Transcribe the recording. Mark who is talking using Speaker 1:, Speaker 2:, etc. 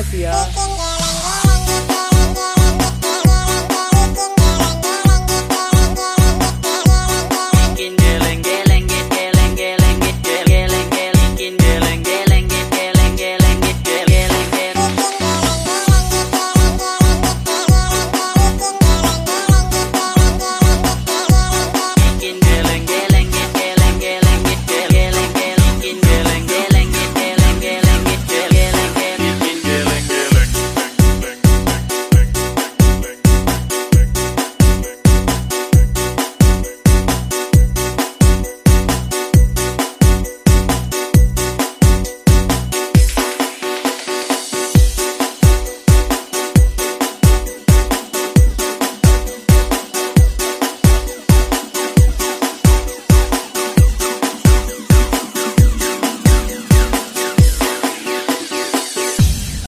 Speaker 1: kasih ya.